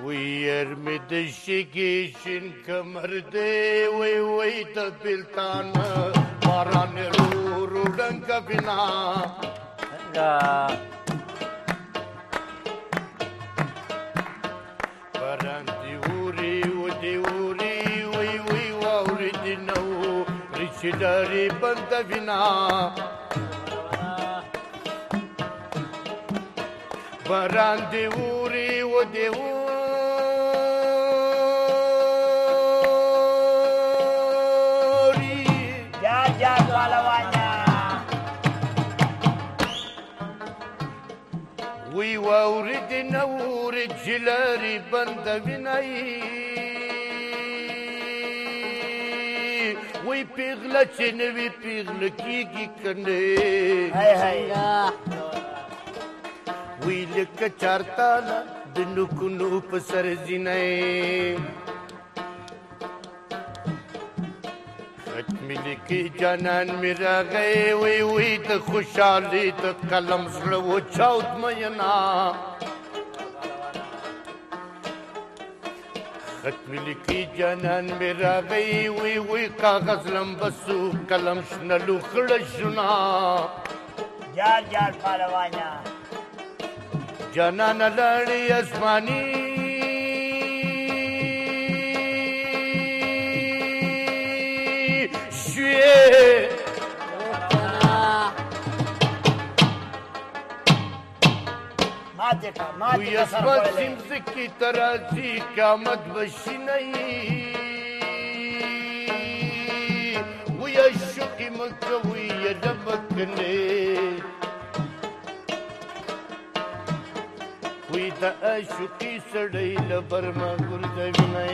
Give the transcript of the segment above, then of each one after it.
ويرمد الشقيشن كمردي ويويتا بلتان باران رورو دنكا بنا باران ديوري وديوري وي وي واوري دينو رشداري بنتا بنا باران ديوري وديوري panjat pahlawannya وی واوري د نور جلاري بند ویني وی پیغله چې نوی پیغله کیږي کنه هاي هاي وی لکه چارتا د نوک نو په سر زینې تکمیلی کی جانان میرا غی وی وی ته خوشحالی ته قلم زړه و چاوت مینا تکمیلی کی جانان میرا غی وی وی کاغذ لم بسو قلم شنلو خړ شنا یار یار پهلوانا جانان لړی اسماني ماته کا ماته کا سر په سیمز کی ترازی قامت بشی نئی وی عشق مکه وی ربک نه وی د عشق سړی لبر ما ګرځوي نه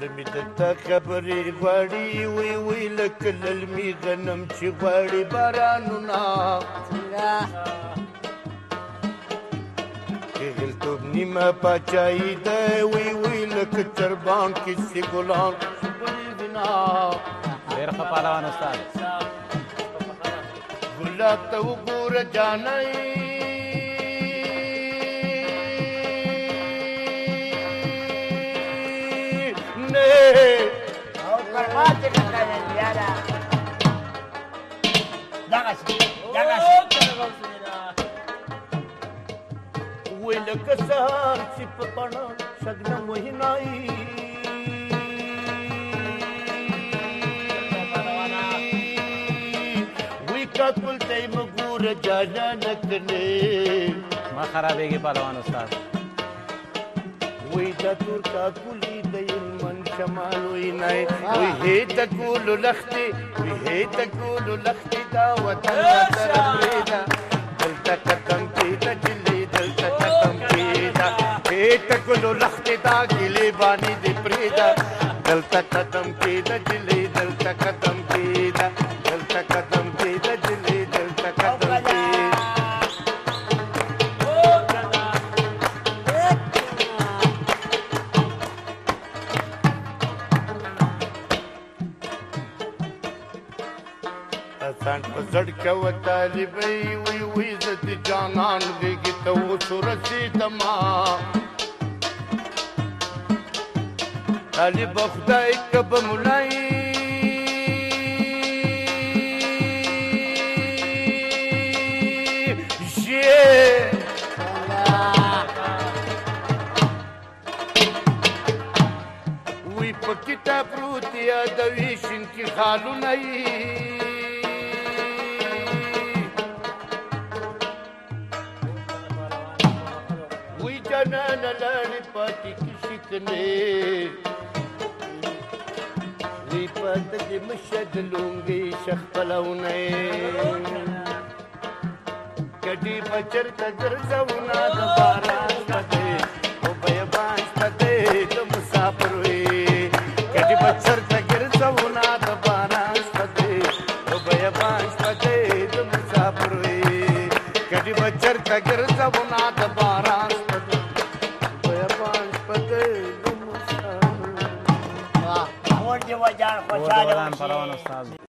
لمی د تا خبرې غواړي وی وی لکه للمی غنم چې غواړي بارانونه Nime paçayı de uy uy çırban kisi gulan bina ډېر ښه پهلوان استاد ګلاب ته وګوره جانای نه او پرما چې څنګه یې یاره لکسار چې په پڼه شګنه وهنایي کتل ته مګور جانا نکنه ما خرابېږي پهلوان استاد وې د تور کا کلی د من شمال وې نه وې هې تکول لختي وې هې تکول لختي دا وطن تر دې دا دلته بیت ګلو لخت دا ګلې باندې دی پریدا دلته قدم کې د جلې دلته قدم کې دا دلته قدم کې د جلې دلته قدم کې ځان په زړ کې و طالبې وي وي عزت جانان دې کې ته و سورسي تمام علی بخدای کب مولای وی په کتاب پروت یا د ویشن کی خالو نه गणन ललिपति किसने लिपत जिमशद लूंगी शखलव ने कटी बचर तजर जमुना दोबारा कटे ओ भय बांस कटे तुम मुसाफिर हुए कटी बचर तजर जमुना दोबारा कटे ओ भय बांस कटे तुम मुसाफिर हुए कटी बचर तजर जमुना दोबारा Paran, Paran